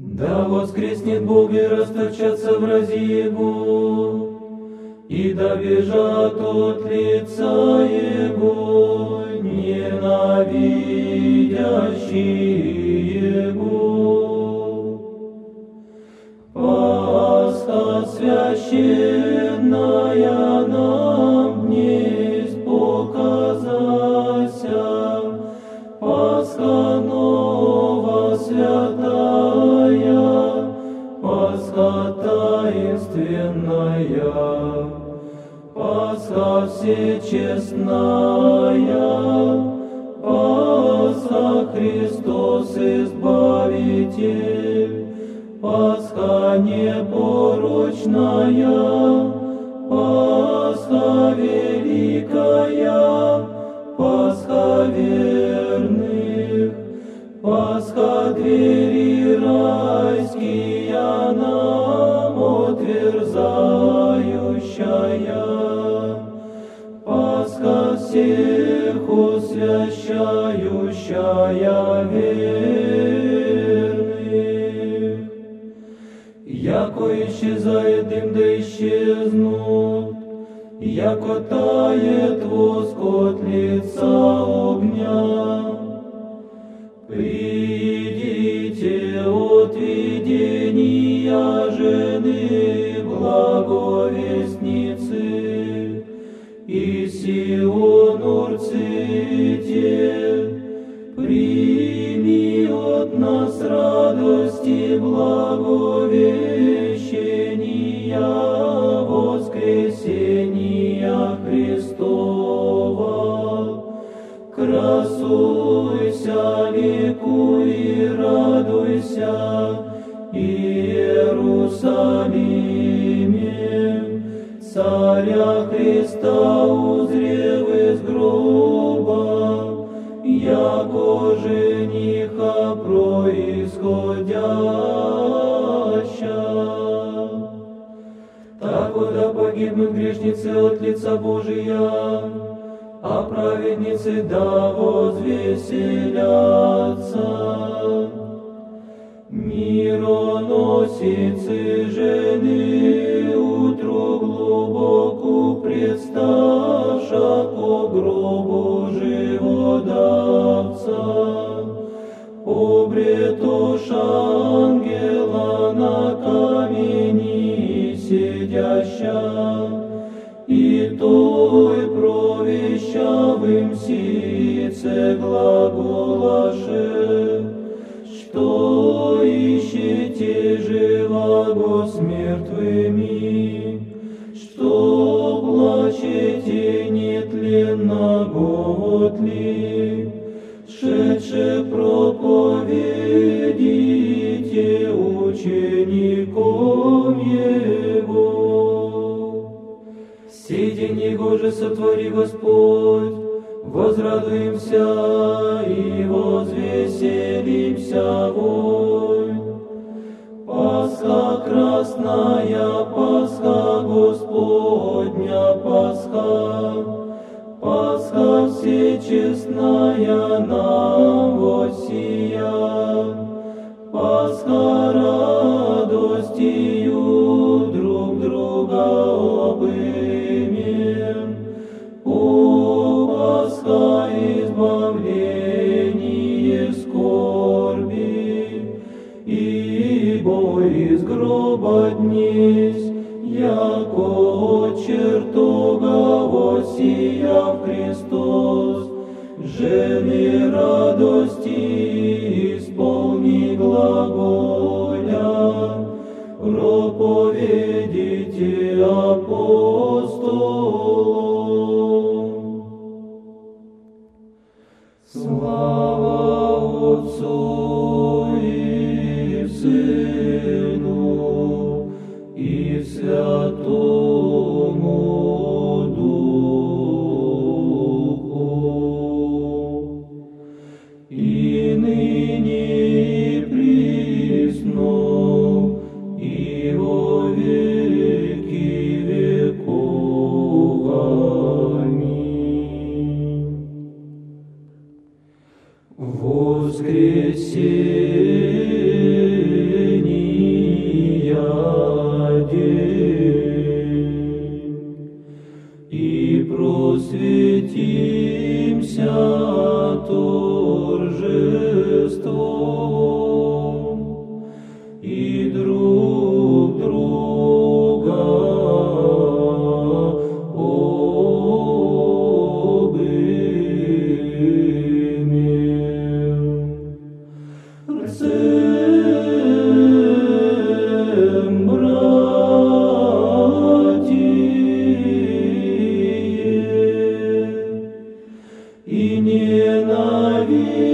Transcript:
Да воскреснет Бог и расточатся врази Его, и да бежат от лица Его ненавидящие Пасха всечестная, Пасха Христос Избавитель, Пасха непорочная, Пасха великая, Пасха верных, Пасха Пасха всех освящающая верных. Яко исчезает дым, да исчезнут, Яко тает воск от лица огня. Придите от видения жены благовестницы, и Сион Иерусалиме, Царя Христа узрев из гроба, яко жениха происходяща. Так вот да погибнут грешницы от лица Божия, а праведницы да возвеселятся. Мироносицы жены утру глубоку представша ко гробу живодавца. Обретош ангела на камени сидяща, и той провещавым сице глаголаше, ищете живаго с мертвыми, что плачете нетленного тли, шедше проповедите учеником Его. Сей день Его же сотвори Господь, возрадуемся и возвеселимся вой. Пасха красная, Пасха Господня, Пасха, Пасха всечестная нам восия, чертога восияв Христос, жены радости исполни глаголя, проповедите апостолом. Слава Отцу и Сыну и Святому ненавидящих.